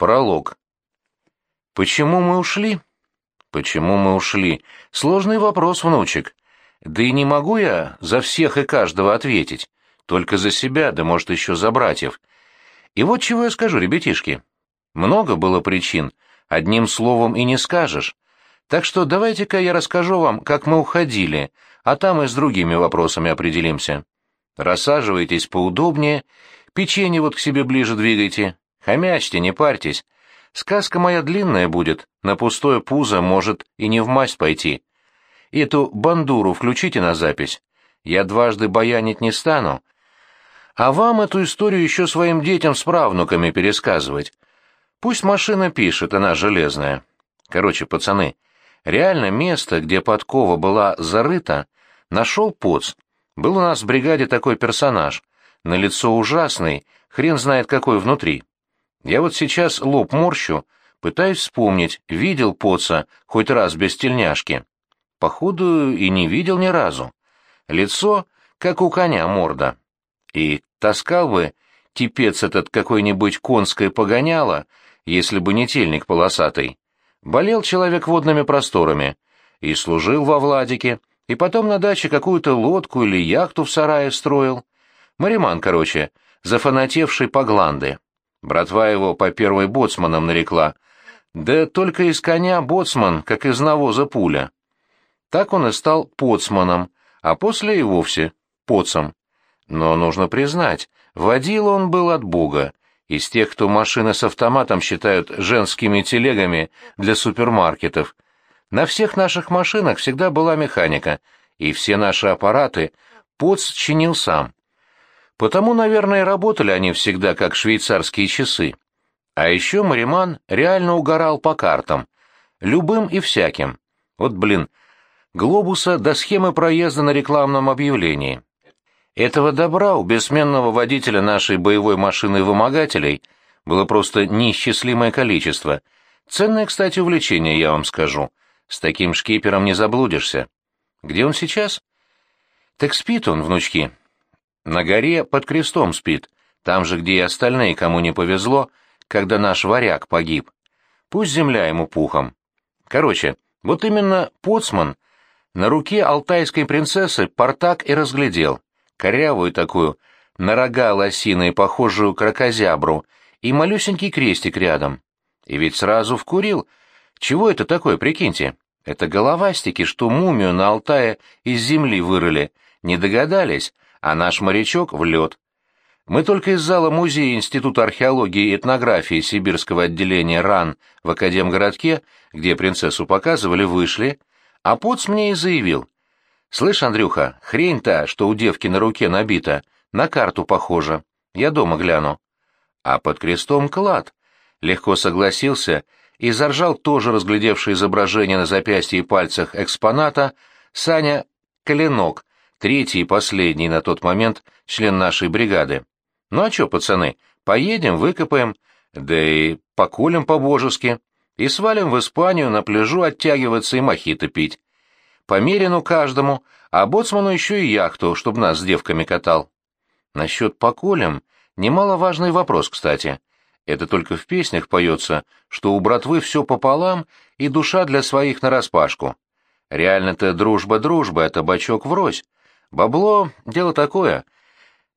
Пролог. Почему мы ушли? Почему мы ушли? Сложный вопрос, внучек. Да и не могу я за всех и каждого ответить. Только за себя, да может еще за братьев. И вот чего я скажу, ребятишки. Много было причин, одним словом и не скажешь. Так что давайте-ка я расскажу вам, как мы уходили, а там и с другими вопросами определимся. Рассаживайтесь поудобнее, печенье вот к себе ближе двигайте, Хомячьте, не парьтесь. Сказка моя длинная будет, на пустое пузо может и не в масть пойти. Эту бандуру включите на запись. Я дважды баянить не стану. А вам эту историю еще своим детям с правнуками пересказывать. Пусть машина пишет, она железная. Короче, пацаны, реально место, где подкова была зарыта, нашел поц. Был у нас в бригаде такой персонаж. На лицо ужасный, хрен знает какой внутри. Я вот сейчас лоб морщу, пытаюсь вспомнить, видел поца хоть раз без тельняшки. Походу, и не видел ни разу. Лицо, как у коня морда. И таскал бы типец этот какой-нибудь конское погоняло, если бы не тельник полосатый. Болел человек водными просторами. И служил во Владике, и потом на даче какую-то лодку или яхту в сарае строил. Мариман, короче, зафанатевший по гланды. Братва его по первой боцманом нарекла. Да только из коня боцман, как из навоза пуля. Так он и стал поцманом, а после и вовсе поцом. Но нужно признать, водил он был от бога, из тех, кто машины с автоматом считают женскими телегами для супермаркетов. На всех наших машинах всегда была механика, и все наши аппараты поц чинил сам. Потому, наверное, работали они всегда как швейцарские часы. А еще Мариман реально угорал по картам. Любым и всяким. Вот, блин, глобуса до схемы проезда на рекламном объявлении. Этого добра у бессменного водителя нашей боевой машины вымогателей было просто неисчислимое количество. Ценное, кстати, увлечение, я вам скажу. С таким шкипером не заблудишься. Где он сейчас? Так спит он, внучки, на горе под крестом спит, там же, где и остальные, кому не повезло, когда наш варяг погиб. Пусть земля ему пухом. Короче, вот именно Поцман на руке алтайской принцессы портак и разглядел, корявую такую, на рога лосиной похожую крокозябру, и малюсенький крестик рядом. И ведь сразу вкурил. Чего это такое, прикиньте? Это головастики, что мумию на Алтае из земли вырыли. Не догадались, а наш морячок в лед. Мы только из зала музея Института археологии и этнографии Сибирского отделения РАН в Академгородке, где принцессу показывали, вышли, а Поц мне и заявил. «Слышь, Андрюха, хрень та, что у девки на руке набита, на карту похожа. Я дома гляну». А под крестом клад. Легко согласился и заржал тоже разглядевший изображение на запястье и пальцах экспоната Саня Коленок, третий и последний на тот момент член нашей бригады. Ну а чё, пацаны, поедем, выкопаем, да и поколем по-божески, и свалим в Испанию на пляжу оттягиваться и мохито пить. По мерину каждому, а боцману ещё и яхту, чтоб нас с девками катал. Насчет поколем немаловажный вопрос, кстати. Это только в песнях поется, что у братвы все пополам и душа для своих нараспашку. Реально-то дружба дружба, а табачок врозь. Бабло — дело такое.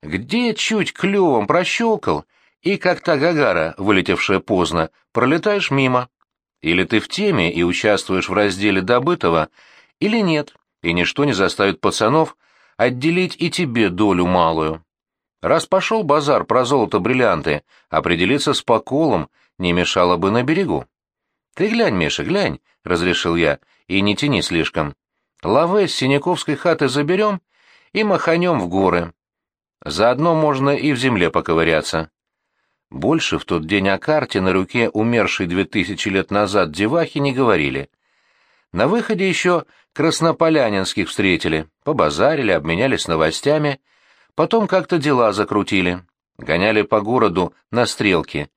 Где чуть клювом прощелкал, и как та гагара, вылетевшая поздно, пролетаешь мимо. Или ты в теме и участвуешь в разделе добытого, или нет, и ничто не заставит пацанов отделить и тебе долю малую. Раз пошел базар про золото-бриллианты, определиться с поколом не мешало бы на берегу. — Ты глянь, Миша, глянь, — разрешил я, — и не тяни слишком. Лаве с Синяковской хаты заберем — и маханем в горы. Заодно можно и в земле поковыряться. Больше в тот день о карте на руке умершей две тысячи лет назад девахи не говорили. На выходе еще краснополянинских встретили, побазарили, обменялись новостями, потом как-то дела закрутили, гоняли по городу на стрелки.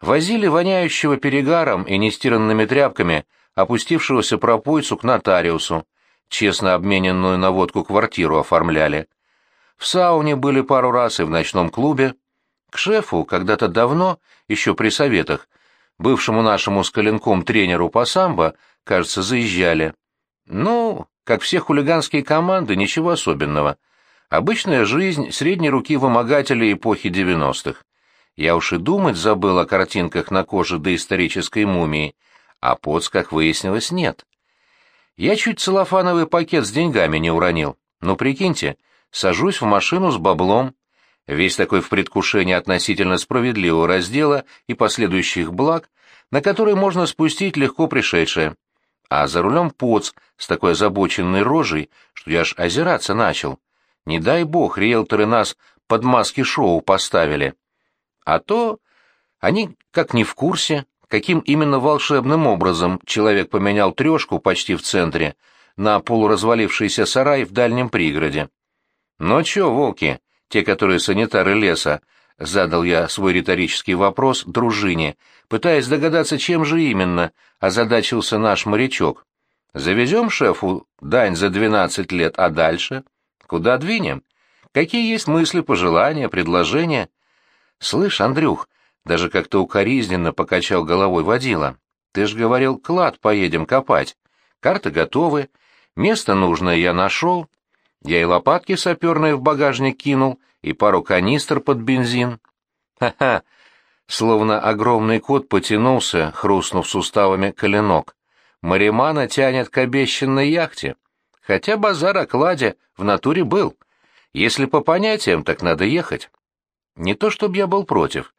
Возили воняющего перегаром и нестиранными тряпками опустившегося пропойцу к нотариусу, честно обмененную на водку квартиру оформляли. В сауне были пару раз и в ночном клубе. К шефу когда-то давно, еще при советах, бывшему нашему с коленком тренеру по самбо, кажется, заезжали. Ну, как все хулиганские команды, ничего особенного. Обычная жизнь средней руки вымогателей эпохи девяностых. Я уж и думать забыл о картинках на коже доисторической мумии, а поц, как выяснилось, нет. Я чуть целлофановый пакет с деньгами не уронил. Ну, прикиньте, сажусь в машину с баблом, весь такой в предвкушении относительно справедливого раздела и последующих благ, на которые можно спустить легко пришедшее а за рулем поц с такой озабоченной рожей, что я аж озираться начал. Не дай бог, риэлторы нас под маски шоу поставили. А то они как не в курсе, каким именно волшебным образом человек поменял трешку почти в центре на полуразвалившийся сарай в дальнем пригороде. «Ну чё, волки, те, которые санитары леса, — задал я свой риторический вопрос дружине, пытаясь догадаться, чем же именно озадачился наш морячок. «Завезем шефу дань за двенадцать лет, а дальше? Куда двинем? Какие есть мысли, пожелания, предложения?» «Слышь, Андрюх», — даже как-то укоризненно покачал головой водила, — «ты ж говорил, клад поедем копать. Карты готовы, место нужное я нашел. Я и лопатки саперные в багажник кинул, и пару канистр под бензин. Ха-ха! Словно огромный кот потянулся, хрустнув суставами коленок. Маримана тянет к обещанной яхте. Хотя базар о кладе в натуре был. Если по понятиям, так надо ехать. Не то чтобы я был против.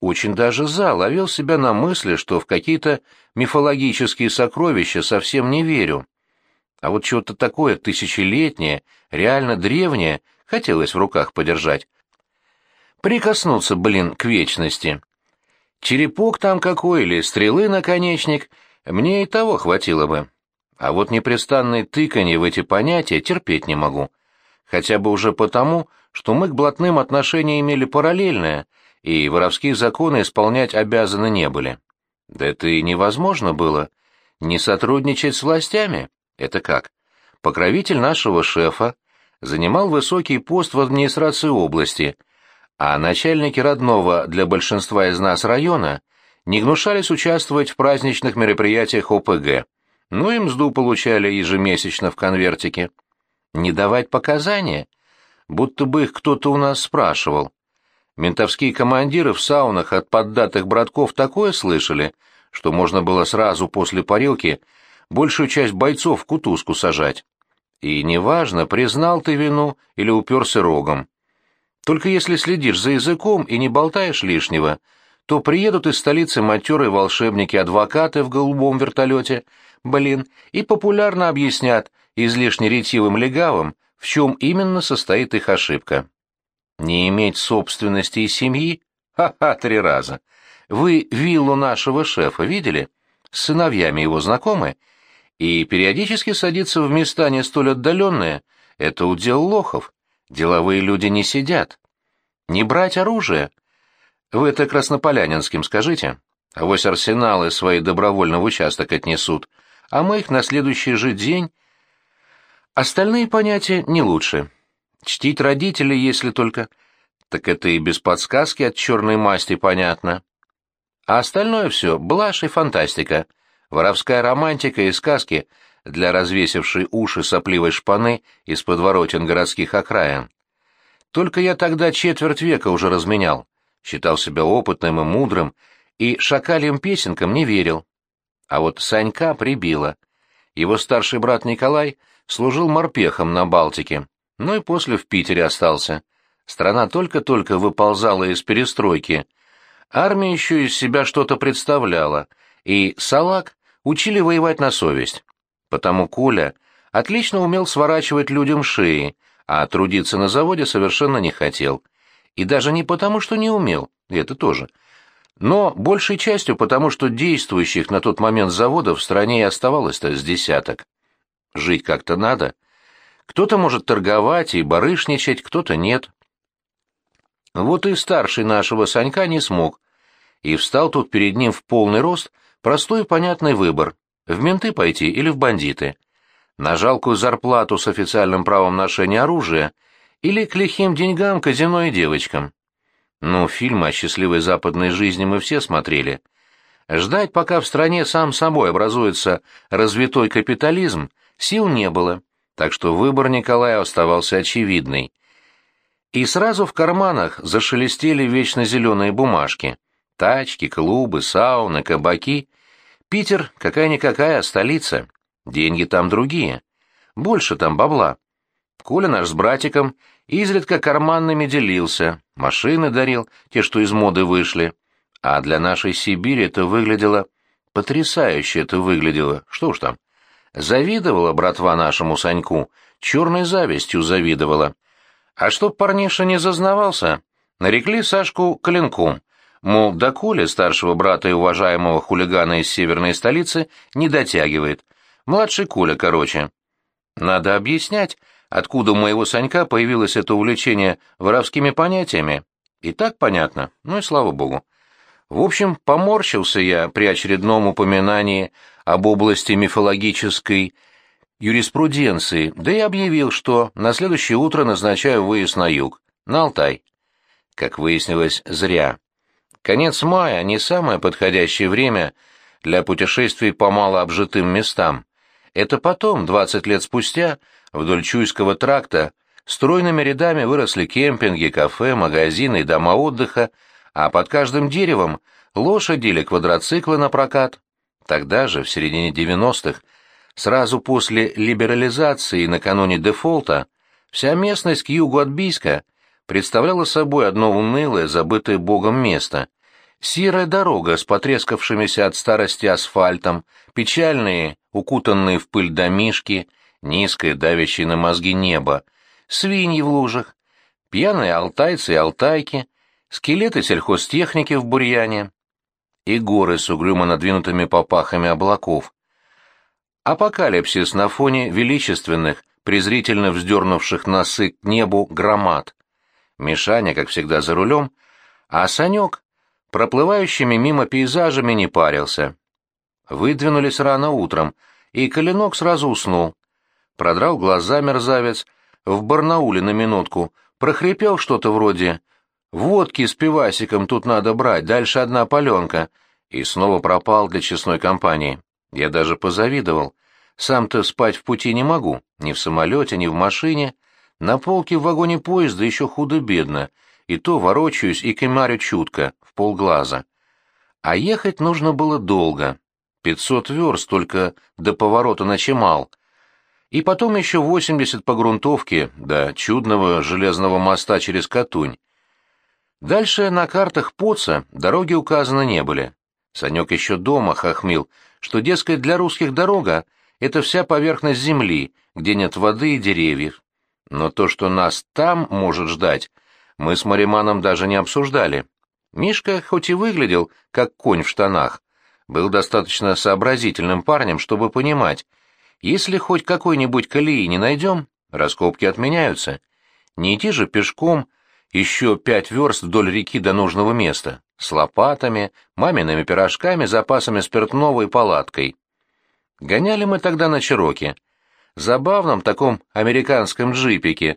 Очень даже за, ловил себя на мысли, что в какие-то мифологические сокровища совсем не верю. А вот что-то такое тысячелетнее, реально древнее — хотелось в руках подержать. Прикоснуться, блин, к вечности. Черепок там какой или стрелы наконечник, мне и того хватило бы. А вот непрестанные тыканье в эти понятия терпеть не могу. Хотя бы уже потому, что мы к блатным отношения имели параллельное, и воровские законы исполнять обязаны не были. Да это и невозможно было. Не сотрудничать с властями? Это как? Покровитель нашего шефа, занимал высокий пост в администрации области, а начальники родного для большинства из нас района не гнушались участвовать в праздничных мероприятиях ОПГ, ну и мзду получали ежемесячно в конвертике. Не давать показания? Будто бы их кто-то у нас спрашивал. Ментовские командиры в саунах от поддатых братков такое слышали, что можно было сразу после парилки большую часть бойцов в кутузку сажать. И неважно, признал ты вину или уперся рогом. Только если следишь за языком и не болтаешь лишнего, то приедут из столицы матерые волшебники-адвокаты в голубом вертолете, блин, и популярно объяснят излишне ретивым легавым, в чем именно состоит их ошибка. Не иметь собственности и семьи? Ха-ха, три раза. Вы виллу нашего шефа видели? С сыновьями его знакомы? и периодически садиться в места не столь отдаленные — это удел лохов. Деловые люди не сидят. Не брать оружие. Вы это краснополянинским скажите. А Авось арсеналы свои добровольно в участок отнесут, а мы их на следующий же день... Остальные понятия не лучше. Чтить родителей, если только... Так это и без подсказки от черной масти понятно. А остальное все — блажь и фантастика — Воровская романтика и сказки для развесившей уши сопливой шпаны из подворотен городских окраин. Только я тогда четверть века уже разменял, считал себя опытным и мудрым, и шакальим песенкам не верил. А вот Санька прибило. Его старший брат Николай служил морпехом на Балтике, но и после в Питере остался. Страна только-только выползала из перестройки. Армия еще из себя что-то представляла, и Салак учили воевать на совесть. Потому Коля отлично умел сворачивать людям шеи, а трудиться на заводе совершенно не хотел. И даже не потому, что не умел, это тоже. Но большей частью потому, что действующих на тот момент заводов в стране и оставалось-то с десяток. Жить как-то надо. Кто-то может торговать и барышничать, кто-то нет. Вот и старший нашего Санька не смог. И встал тут перед ним в полный рост — Простой и понятный выбор – в менты пойти или в бандиты. На жалкую зарплату с официальным правом ношения оружия или к лихим деньгам, казино и девочкам. Ну, фильмы о счастливой западной жизни мы все смотрели. Ждать, пока в стране сам собой образуется развитой капитализм, сил не было, так что выбор Николая оставался очевидный. И сразу в карманах зашелестели вечно зеленые бумажки. Тачки, клубы, сауны, кабаки. Питер какая-никакая столица. Деньги там другие. Больше там бабла. Коля наш с братиком изредка карманными делился, машины дарил, те, что из моды вышли. А для нашей Сибири это выглядело... Потрясающе это выглядело. Что уж там. Завидовала братва нашему Саньку, черной завистью завидовала. А чтоб парниша не зазнавался, нарекли Сашку Коленком. Мол, до Коли, старшего брата и уважаемого хулигана из северной столицы, не дотягивает. Младший Коля, короче. Надо объяснять, откуда у моего Санька появилось это увлечение воровскими понятиями. И так понятно, ну и слава богу. В общем, поморщился я при очередном упоминании об области мифологической юриспруденции, да и объявил, что на следующее утро назначаю выезд на юг, на Алтай. Как выяснилось, зря. Конец мая — не самое подходящее время для путешествий по малообжитым местам. Это потом, 20 лет спустя, вдоль Чуйского тракта, стройными рядами выросли кемпинги, кафе, магазины и дома отдыха, а под каждым деревом лошади или квадроциклы на прокат. Тогда же, в середине 90-х, сразу после либерализации и накануне дефолта, вся местность к югу от Бийска представляла собой одно унылое, забытое богом место. Серая дорога с потрескавшимися от старости асфальтом, печальные, укутанные в пыль домишки, низкое, давящее на мозги небо, свиньи в лужах, пьяные алтайцы и алтайки, скелеты сельхозтехники в бурьяне и горы с угрюмо надвинутыми попахами облаков. Апокалипсис на фоне величественных, презрительно вздернувших носы к небу громад. Мишаня, как всегда, за рулем, а Санек проплывающими мимо пейзажами не парился. Выдвинулись рано утром, и Коленок сразу уснул. Продрал глаза мерзавец, в Барнауле на минутку, прохрипел что-то вроде Водки с пивасиком тут надо брать, дальше одна паленка. И снова пропал для честной компании. Я даже позавидовал. Сам-то спать в пути не могу, ни в самолете, ни в машине. На полке в вагоне поезда еще худо-бедно, и то ворочаюсь и кемарю чутко, в полглаза. А ехать нужно было долго. Пятьсот верст только до поворота на Чемал. И потом еще восемьдесят по грунтовке до чудного железного моста через Катунь. Дальше на картах Поца дороги указаны не были. Санек еще дома хохмил, что, дескать, для русских дорога — это вся поверхность земли, где нет воды и деревьев. Но то, что нас там может ждать, мы с Мариманом даже не обсуждали. Мишка хоть и выглядел, как конь в штанах, был достаточно сообразительным парнем, чтобы понимать, если хоть какой-нибудь колеи не найдем, раскопки отменяются. Не идти же пешком еще пять верст вдоль реки до нужного места, с лопатами, мамиными пирожками, запасами спиртного и палаткой. Гоняли мы тогда на Чироке, забавном таком американском джипике,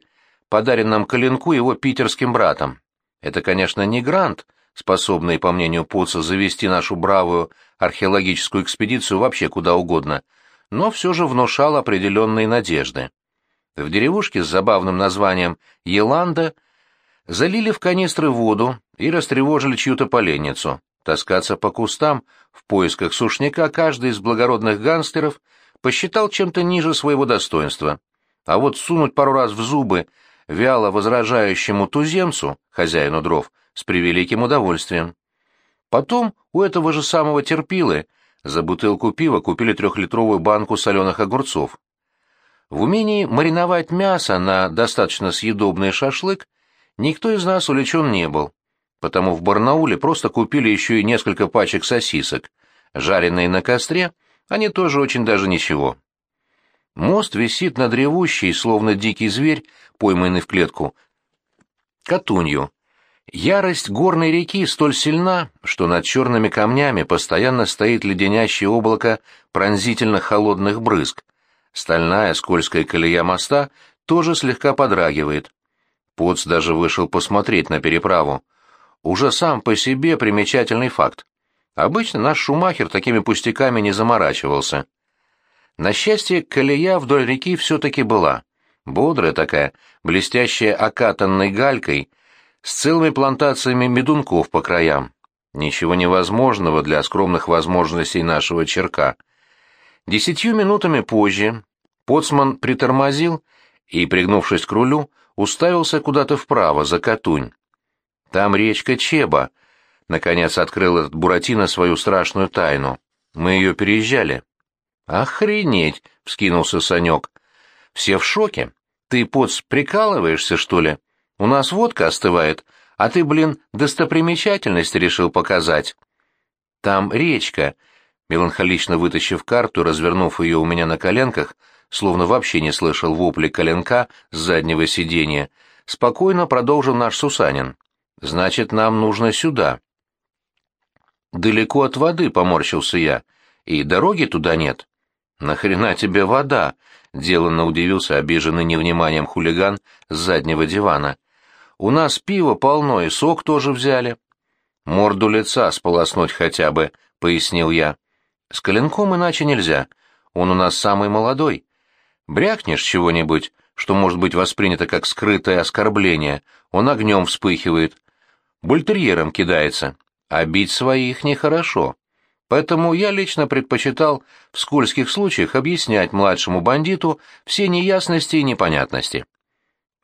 подаренном Коленку его питерским братом. Это, конечно, не грант, способный, по мнению Пуца, завести нашу бравую археологическую экспедицию вообще куда угодно, но все же внушал определенные надежды. В деревушке с забавным названием Еланда – Залили в канистры воду и растревожили чью-то поленницу. Таскаться по кустам в поисках сушняка каждый из благородных гангстеров посчитал чем-то ниже своего достоинства. А вот сунуть пару раз в зубы вяло возражающему туземцу, хозяину дров, с превеликим удовольствием. Потом у этого же самого терпилы за бутылку пива купили трехлитровую банку соленых огурцов. В умении мариновать мясо на достаточно съедобный шашлык Никто из нас увлечен не был, потому в Барнауле просто купили еще и несколько пачек сосисок. Жареные на костре, они тоже очень даже ничего. Мост висит над ревущей, словно дикий зверь, пойманный в клетку, Катунью. Ярость горной реки столь сильна, что над черными камнями постоянно стоит леденящее облако пронзительно холодных брызг. Стальная скользкая колея моста тоже слегка подрагивает. Поц даже вышел посмотреть на переправу. Уже сам по себе примечательный факт. Обычно наш Шумахер такими пустяками не заморачивался. На счастье, колея вдоль реки все-таки была. Бодрая такая, блестящая окатанной галькой, с целыми плантациями медунков по краям. Ничего невозможного для скромных возможностей нашего черка. Десятью минутами позже Поцман притормозил и, пригнувшись к рулю, уставился куда-то вправо, за Катунь. Там речка Чеба. Наконец открыл этот Буратино свою страшную тайну. Мы ее переезжали. «Охренеть!» — вскинулся Санек. «Все в шоке. Ты, поц, прикалываешься, что ли? У нас водка остывает, а ты, блин, достопримечательность решил показать». «Там речка», — меланхолично вытащив карту, развернув ее у меня на коленках, словно вообще не слышал вопли коленка с заднего сиденья, спокойно продолжил наш Сусанин. «Значит, нам нужно сюда». «Далеко от воды», — поморщился я, — «и дороги туда нет». «Нахрена тебе вода?» — деланно удивился обиженный невниманием хулиган с заднего дивана. «У нас пиво полно, и сок тоже взяли». «Морду лица сполоснуть хотя бы», — пояснил я. «С коленком иначе нельзя. Он у нас самый молодой. Брякнешь чего-нибудь, что может быть воспринято как скрытое оскорбление, он огнем вспыхивает. Бультерьером кидается. А бить своих нехорошо. Поэтому я лично предпочитал в скользких случаях объяснять младшему бандиту все неясности и непонятности.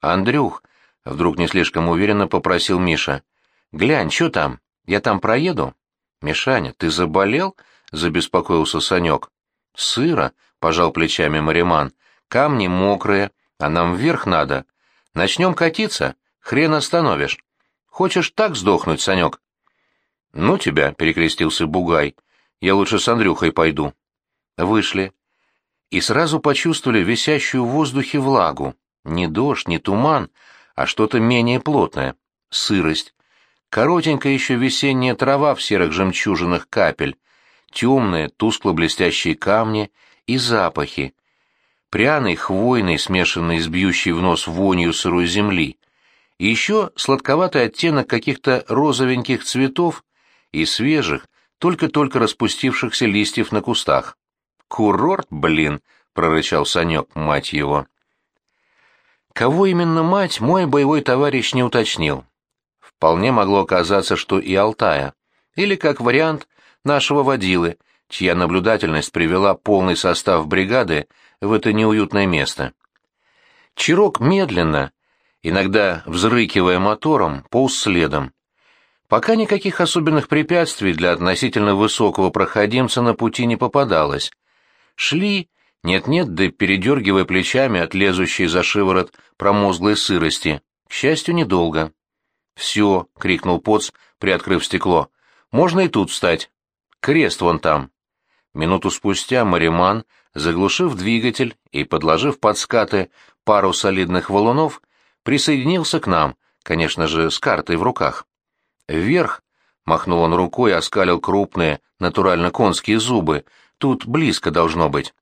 «Андрюх», — вдруг не слишком уверенно попросил Миша, — «глянь, что там? Я там проеду?» «Мишаня, ты заболел?» — забеспокоился Санек. «Сыро», — пожал плечами Мариман, — «камни мокрые, а нам вверх надо. Начнем катиться, хрен остановишь. Хочешь так сдохнуть, Санек?» «Ну тебя», — перекрестился Бугай, я лучше с Андрюхой пойду. Вышли. И сразу почувствовали висящую в воздухе влагу. Не дождь, не туман, а что-то менее плотное. Сырость. Коротенькая еще весенняя трава в серых жемчужинах капель. Темные, тускло-блестящие камни и запахи. Пряный, хвойный, смешанный с бьющей в нос вонью сырой земли. И еще сладковатый оттенок каких-то розовеньких цветов и свежих, только-только распустившихся листьев на кустах. «Курорт, блин!» — прорычал Санек, мать его. Кого именно мать, мой боевой товарищ не уточнил. Вполне могло оказаться, что и Алтая. Или, как вариант, нашего водилы, чья наблюдательность привела полный состав бригады в это неуютное место. Чирок медленно, иногда взрыкивая мотором, полз следом. Пока никаких особенных препятствий для относительно высокого проходимца на пути не попадалось. Шли, нет-нет, да передергивая плечами от лезущей за шиворот промозглой сырости. К счастью, недолго. «Все!» — крикнул Поц, приоткрыв стекло. «Можно и тут встать. Крест вон там». Минуту спустя Мариман, заглушив двигатель и подложив под скаты пару солидных валунов, присоединился к нам, конечно же, с картой в руках. «Вверх!» — махнул он рукой и оскалил крупные, натурально конские зубы. «Тут близко должно быть».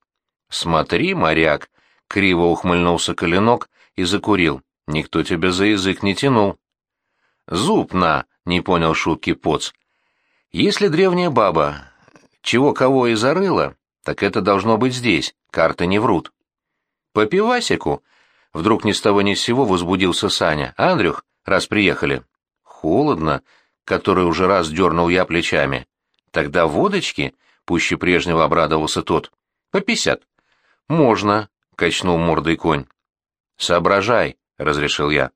«Смотри, моряк!» — криво ухмыльнулся коленок и закурил. «Никто тебя за язык не тянул». «Зуб на!» — не понял шутки поц. «Если древняя баба чего кого и зарыла, так это должно быть здесь, карты не врут». «По пивасику!» — вдруг ни с того ни с сего возбудился Саня. «Андрюх, раз приехали». «Холодно», который уже раз дернул я плечами. «Тогда водочки?» — пуще прежнего обрадовался тот. «По пятьдесят». «Можно», — качнул мордой конь. «Соображай», — разрешил я.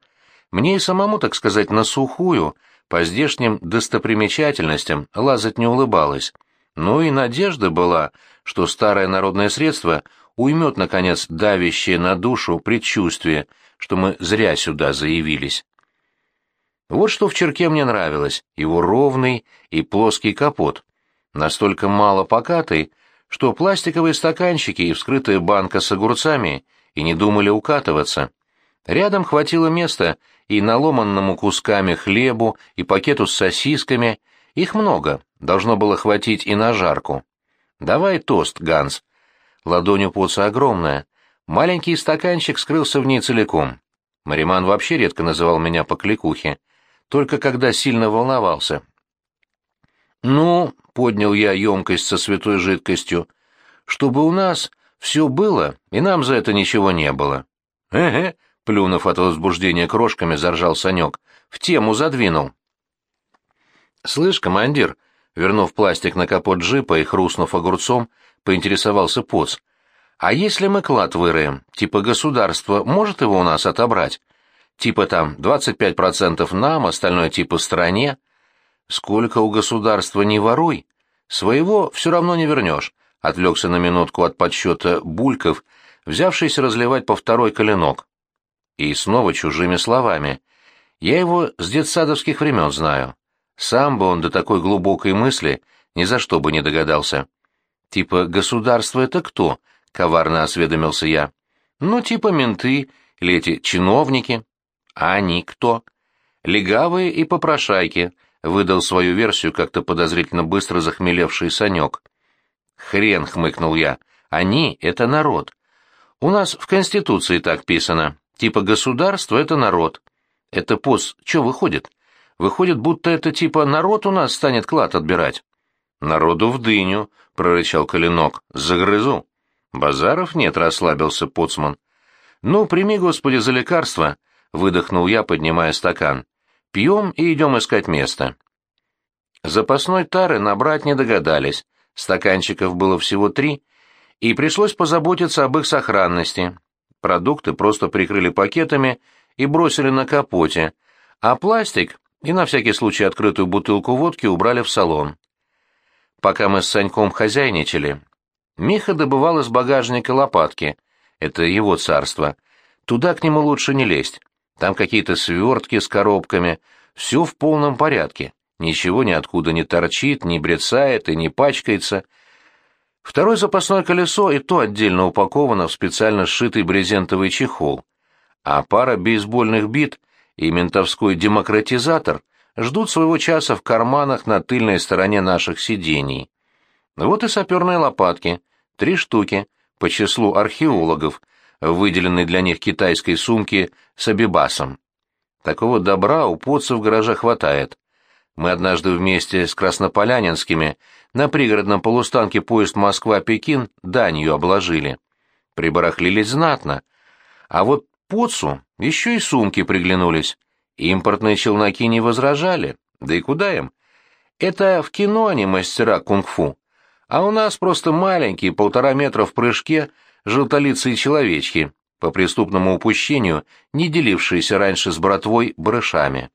«Мне и самому, так сказать, на сухую, по здешним достопримечательностям лазать не улыбалось. Ну и надежда была, что старое народное средство уймет, наконец, давящее на душу предчувствие, что мы зря сюда заявились». Вот что в черке мне нравилось, его ровный и плоский капот. Настолько мало покатый, что пластиковые стаканчики и вскрытая банка с огурцами и не думали укатываться. Рядом хватило места и наломанному кусками хлебу, и пакету с сосисками. Их много, должно было хватить и на жарку. «Давай тост, Ганс». Ладонь у поца огромная. Маленький стаканчик скрылся в ней целиком. Мариман вообще редко называл меня по кликухе только когда сильно волновался. «Ну, поднял я емкость со святой жидкостью, чтобы у нас все было, и нам за это ничего не было. Эге, плюнув от возбуждения крошками, заржал Санек. В тему задвинул. Слышь, командир, вернув пластик на капот джипа и хрустнув огурцом, поинтересовался поц. А если мы клад выроем, типа государство может его у нас отобрать? Типа там 25% нам, остальное типа стране? Сколько у государства не воруй, своего все равно не вернешь, отвлекся на минутку от подсчета Бульков, взявшийся разливать по второй коленок. И снова чужими словами. Я его с детсадовских времен знаю. Сам бы он до такой глубокой мысли ни за что бы не догадался. Типа государство это кто? Коварно осведомился я. Ну, типа менты или эти чиновники. А они кто? Легавые и попрошайки, выдал свою версию как-то подозрительно быстро захмелевший Санек. Хрен, хмыкнул я. Они — это народ. У нас в Конституции так писано. Типа государство — это народ. Это пост что выходит? Выходит, будто это типа народ у нас станет клад отбирать. Народу в дыню, прорычал Калинок. Загрызу. Базаров нет, расслабился Поцман. Ну, прими, Господи, за лекарство, выдохнул я, поднимая стакан. Пьем и идем искать место. Запасной тары набрать не догадались. Стаканчиков было всего три, и пришлось позаботиться об их сохранности. Продукты просто прикрыли пакетами и бросили на капоте, а пластик и на всякий случай открытую бутылку водки убрали в салон. Пока мы с Саньком хозяйничали, Миха добывал из багажника лопатки. Это его царство. Туда к нему лучше не лезть. Там какие-то свертки с коробками. Все в полном порядке. Ничего ниоткуда не торчит, не брецает и не пачкается. Второе запасное колесо и то отдельно упаковано в специально сшитый брезентовый чехол. А пара бейсбольных бит и ментовской демократизатор ждут своего часа в карманах на тыльной стороне наших сидений. Вот и саперные лопатки, три штуки, по числу археологов, выделенной для них китайской сумки с абибасом. Такого добра у поца в гараже хватает. Мы однажды вместе с Краснополянинскими на пригородном полустанке поезд Москва-Пекин данью обложили. Прибарахлились знатно. А вот Поцу еще и сумки приглянулись. Импортные челноки не возражали. Да и куда им? Это в кино они мастера кунг-фу. А у нас просто маленькие, полтора метра в прыжке, желтолицые человечки, по преступному упущению, не делившиеся раньше с братвой барышами.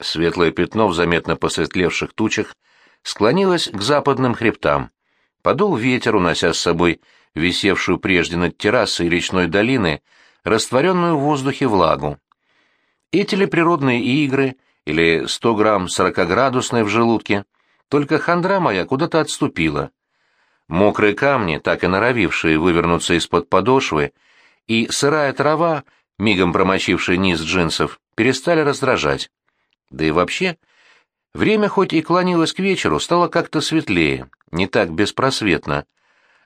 Светлое пятно в заметно посветлевших тучах склонилось к западным хребтам. Подул ветер, унося с собой висевшую прежде над террасой речной долины растворенную в воздухе влагу. Эти ли природные игры, или сто грамм сорокоградусной в желудке, только хандра моя куда-то отступила. Мокрые камни, так и норовившие вывернуться из-под подошвы, и сырая трава, мигом промочившая низ джинсов, перестали раздражать. Да и вообще, время хоть и клонилось к вечеру, стало как-то светлее, не так беспросветно.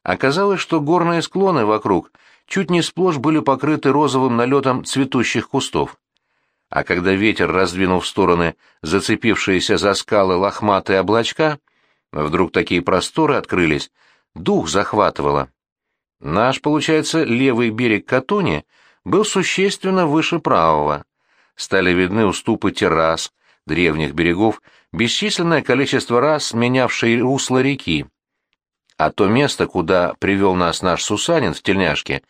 Оказалось, что горные склоны вокруг чуть не сплошь были покрыты розовым налетом цветущих кустов. А когда ветер раздвинул в стороны зацепившиеся за скалы лохматые облачка, вдруг такие просторы открылись, дух захватывало. Наш, получается, левый берег Катуни был существенно выше правого. Стали видны уступы террас, древних берегов, бесчисленное количество раз менявшие русло реки. А то место, куда привел нас наш Сусанин в тельняшке,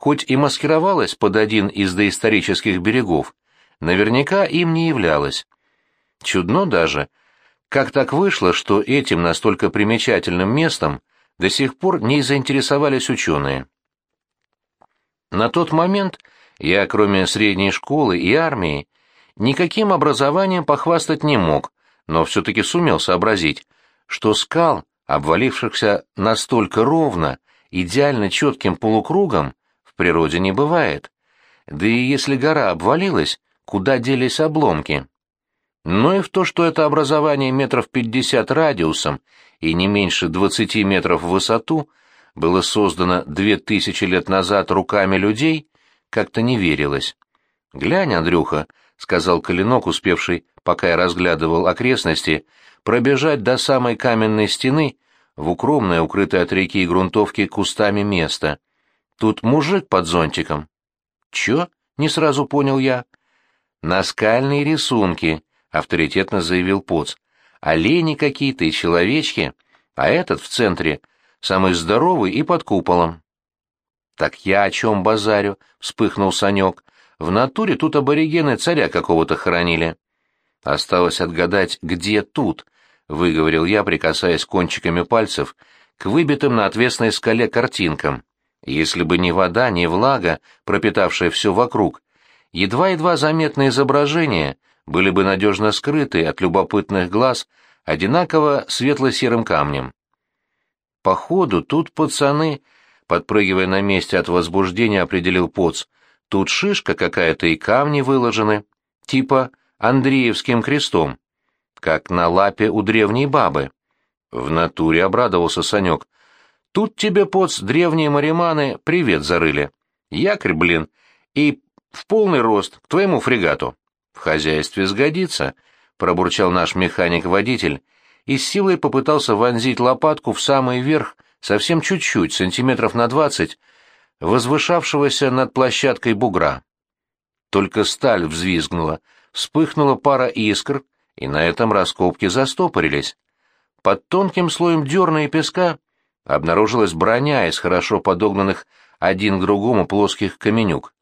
хоть и маскировалось под один из доисторических берегов, наверняка им не являлось. Чудно даже, как так вышло, что этим настолько примечательным местом до сих пор не заинтересовались ученые. На тот момент я, кроме средней школы и армии, никаким образованием похвастать не мог, но все-таки сумел сообразить, что скал, обвалившихся настолько ровно, идеально четким полукругом, природе не бывает. Да и если гора обвалилась, куда делись обломки? Но и в то, что это образование метров пятьдесят радиусом и не меньше двадцати метров в высоту было создано две тысячи лет назад руками людей, как-то не верилось. «Глянь, Андрюха», — сказал Калинок, успевший пока я разглядывал окрестности, пробежать до самой каменной стены в укромное, укрытое от реки и грунтовки кустами место. Тут мужик под зонтиком. Чё? Не сразу понял я. Наскальные рисунки, авторитетно заявил Поц. Олени какие-то и человечки, а этот в центре, самый здоровый и под куполом. Так я о чем базарю? вспыхнул Санек. В натуре тут аборигены царя какого-то хоронили. Осталось отгадать, где тут, выговорил я, прикасаясь кончиками пальцев к выбитым на отвесной скале картинкам. Если бы не вода, не влага, пропитавшая все вокруг, едва-едва заметные изображения были бы надежно скрыты от любопытных глаз одинаково светло-серым камнем. Походу, тут пацаны, подпрыгивая на месте от возбуждения, определил поц, тут шишка какая-то и камни выложены, типа Андреевским крестом, как на лапе у древней бабы. В натуре обрадовался Санек. Тут тебе, поц, древние мариманы привет зарыли. Якорь, блин, и в полный рост к твоему фрегату. В хозяйстве сгодится, пробурчал наш механик-водитель и с силой попытался вонзить лопатку в самый верх, совсем чуть-чуть, сантиметров на двадцать, возвышавшегося над площадкой бугра. Только сталь взвизгнула, вспыхнула пара искр, и на этом раскопки застопорились. Под тонким слоем дерна и песка обнаружилась броня из хорошо подогнанных один к другому плоских каменюк.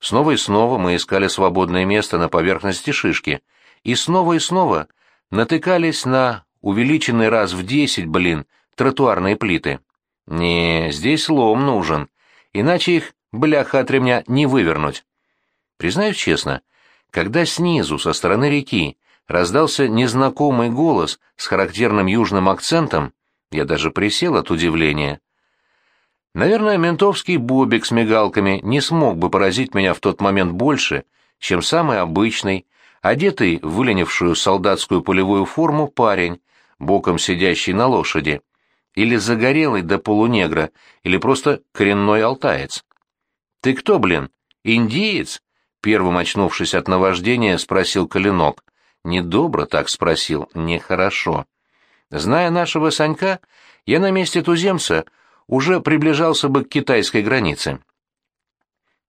Снова и снова мы искали свободное место на поверхности шишки, и снова и снова натыкались на увеличенный раз в десять, блин, тротуарные плиты. Не, здесь лом нужен, иначе их, бляха от ремня, не вывернуть. Признаюсь честно, когда снизу, со стороны реки, раздался незнакомый голос с характерным южным акцентом, я даже присел от удивления. Наверное, ментовский бобик с мигалками не смог бы поразить меня в тот момент больше, чем самый обычный, одетый в выленившую солдатскую полевую форму парень, боком сидящий на лошади, или загорелый до полунегра, или просто коренной алтаец. «Ты кто, блин, индиец?» Первым очнувшись от наваждения, спросил Калинок. Недобро так спросил, нехорошо. Зная нашего Санька, я на месте туземца уже приближался бы к китайской границе.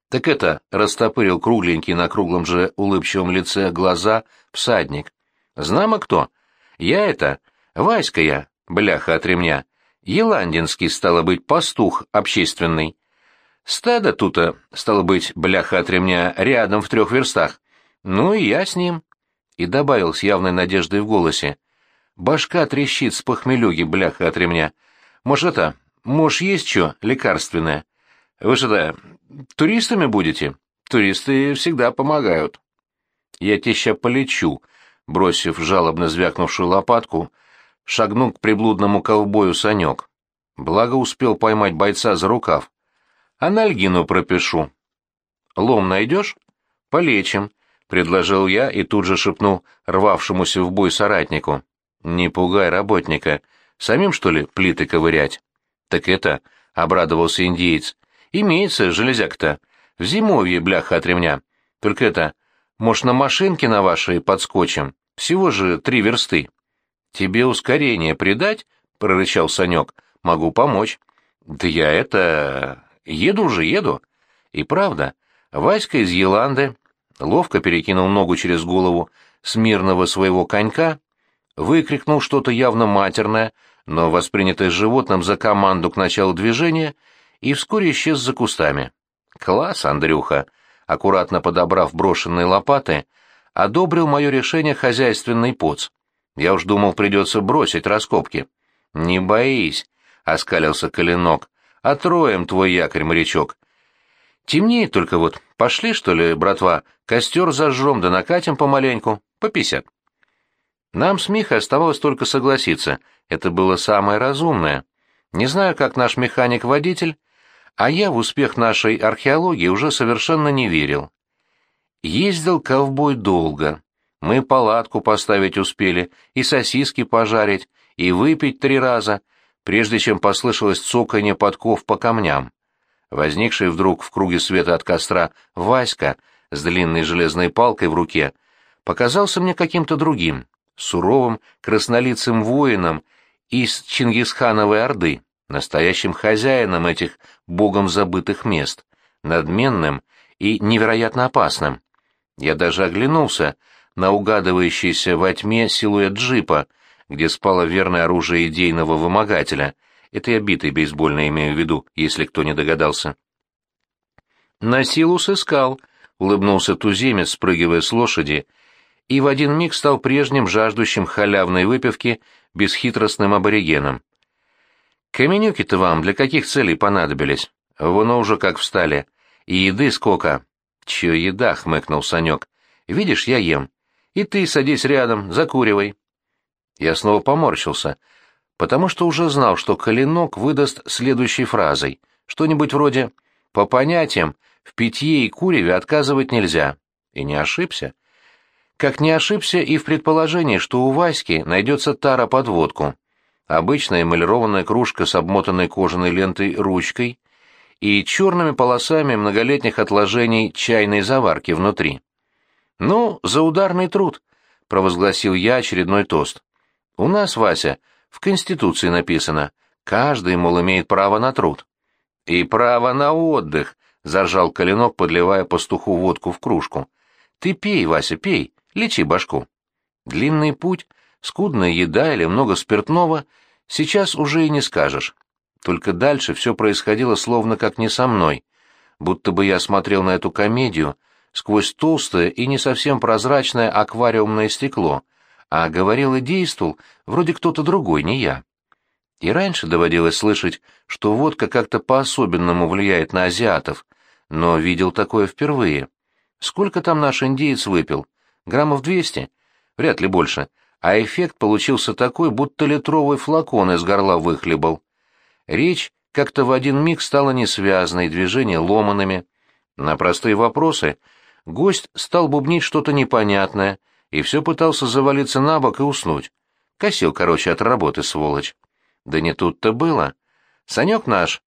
Так это растопырил кругленький на круглом же улыбчивом лице глаза всадник. Знамо кто? Я это, Васька я, бляха от ремня. Еландинский, стало быть, пастух общественный. Стадо тута, стало быть, бляха от ремня, рядом в трех верстах. Ну и я с ним. И добавил с явной надеждой в голосе. Башка трещит с похмелюги, бляха от ремня. Может, это, может, есть что лекарственное? Вы что-то туристами будете? Туристы всегда помогают. Я тебе ща полечу, бросив жалобно звякнувшую лопатку, шагнул к приблудному ковбою Санек. Благо успел поймать бойца за рукав. Анальгину пропишу. Лом найдешь? Полечим, — предложил я и тут же шепнул рвавшемуся в бой соратнику. Не пугай работника. Самим, что ли, плиты ковырять? Так это, — обрадовался индиец, — имеется железяк-то. В зимовье, бляха от ремня. Только это, может, на машинке на вашей подскочим? Всего же три версты. Тебе ускорение придать? — прорычал Санек. Могу помочь. Да я это... Еду уже, еду. И правда, Васька из Еланды ловко перекинул ногу через голову смирного своего конька, выкрикнул что-то явно матерное, но воспринятое животным за команду к началу движения, и вскоре исчез за кустами. «Класс, Андрюха!» Аккуратно подобрав брошенные лопаты, одобрил мое решение хозяйственный поц. Я уж думал, придется бросить раскопки. «Не боись», — оскалился Коленок, Отроем твой якорь, морячок. Темнеет только вот. Пошли, что ли, братва, костер зажжем да накатим помаленьку, по пятьдесят. Нам с Михой оставалось только согласиться. Это было самое разумное. Не знаю, как наш механик-водитель, а я в успех нашей археологии уже совершенно не верил. Ездил ковбой долго. Мы палатку поставить успели, и сосиски пожарить, и выпить три раза, прежде чем послышалось цоканье подков по камням. Возникший вдруг в круге света от костра Васька с длинной железной палкой в руке показался мне каким-то другим, суровым краснолицым воином из Чингисхановой Орды, настоящим хозяином этих богом забытых мест, надменным и невероятно опасным. Я даже оглянулся на угадывающийся во тьме силуэт джипа, где спало верное оружие идейного вымогателя. Это я битый бейсбольно имею в виду, если кто не догадался. На силу сыскал, улыбнулся туземец, спрыгивая с лошади, и в один миг стал прежним жаждущим халявной выпивки бесхитростным аборигеном. «Каменюки-то вам для каких целей понадобились? Вон уже как встали. И еды сколько?» «Чё еда?» — хмыкнул Санек. «Видишь, я ем. И ты садись рядом, закуривай». Я снова поморщился, потому что уже знал, что Калинок выдаст следующей фразой. Что-нибудь вроде «По понятиям, в питье и куреве отказывать нельзя». И не ошибся. Как не ошибся и в предположении, что у Васьки найдется тара под водку. Обычная эмалированная кружка с обмотанной кожаной лентой ручкой и черными полосами многолетних отложений чайной заварки внутри. «Ну, за ударный труд», — провозгласил я очередной тост. «У нас, Вася, в Конституции написано, каждый, мол, имеет право на труд». «И право на отдых», — заржал Коленок, подливая пастуху водку в кружку. «Ты пей, Вася, пей, лечи башку». Длинный путь, скудная еда или много спиртного сейчас уже и не скажешь. Только дальше все происходило словно как не со мной, будто бы я смотрел на эту комедию — сквозь толстое и не совсем прозрачное аквариумное стекло, а говорил и действовал вроде кто-то другой, не я. И раньше доводилось слышать, что водка как-то по-особенному влияет на азиатов, но видел такое впервые. Сколько там наш индеец выпил? Граммов двести? Вряд ли больше. А эффект получился такой, будто литровый флакон из горла выхлебал. Речь как-то в один миг стала несвязной, движения ломанными. На простые вопросы гость стал бубнить что-то непонятное и все пытался завалиться на бок и уснуть. Косил, короче, от работы, сволочь. Да не тут-то было. Санек наш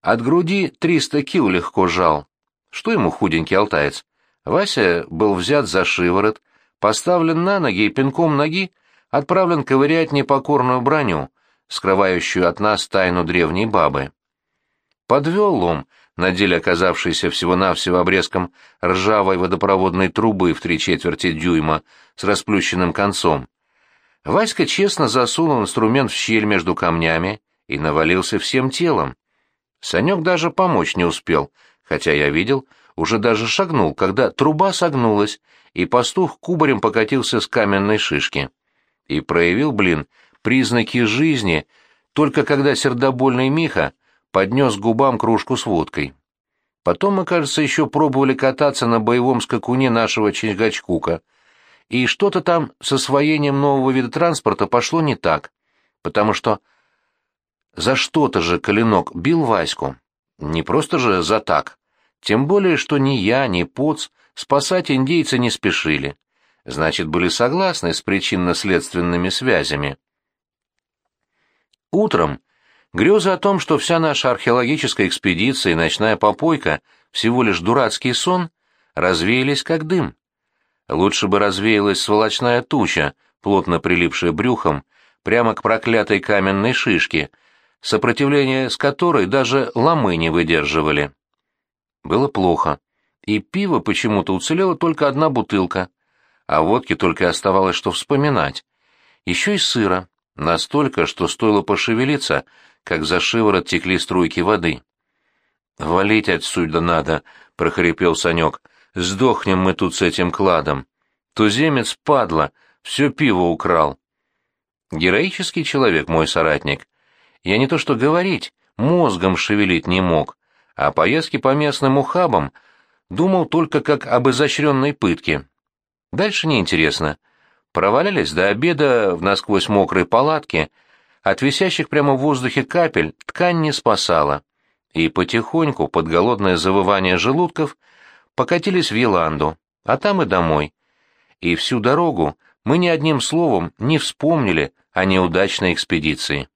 от груди триста кил легко жал. Что ему худенький алтаец? Вася был взят за шиворот, поставлен на ноги и пинком ноги отправлен ковырять непокорную броню, скрывающую от нас тайну древней бабы. Подвел лом, на деле оказавшийся всего-навсего обрезком ржавой водопроводной трубы в три четверти дюйма с расплющенным концом. Васька честно засунул инструмент в щель между камнями и навалился всем телом. Санек даже помочь не успел, хотя я видел, уже даже шагнул, когда труба согнулась, и пастух кубарем покатился с каменной шишки. И проявил, блин, признаки жизни, только когда сердобольный Миха поднес губам кружку с водкой. Потом мы, кажется, еще пробовали кататься на боевом скакуне нашего Чингачкука, и что-то там с освоением нового вида транспорта пошло не так, потому что за что-то же Калинок бил Ваську. Не просто же за так. Тем более, что ни я, ни Поц спасать индейца не спешили. Значит, были согласны с причинно-следственными связями. Утром Грезы о том, что вся наша археологическая экспедиция и ночная попойка — всего лишь дурацкий сон, развеялись как дым. Лучше бы развеялась сволочная туча, плотно прилипшая брюхом, прямо к проклятой каменной шишке, сопротивление с которой даже ломы не выдерживали. Было плохо, и пиво почему-то уцелела только одна бутылка, а водки только оставалось что вспоминать. Еще и сыра, настолько, что стоило пошевелиться — как за шиворот текли струйки воды. «Валить отсюда надо», — прохрипел Санек. «Сдохнем мы тут с этим кладом. Туземец, падла, все пиво украл». Героический человек мой соратник. Я не то что говорить, мозгом шевелить не мог, а поездки по местным ухабам думал только как об изощренной пытке. Дальше неинтересно. Провалялись до обеда в насквозь мокрой палатке — от висящих прямо в воздухе капель ткань не спасала, и потихоньку, под голодное завывание желудков, покатились в Еланду, а там и домой. И всю дорогу мы ни одним словом не вспомнили о неудачной экспедиции.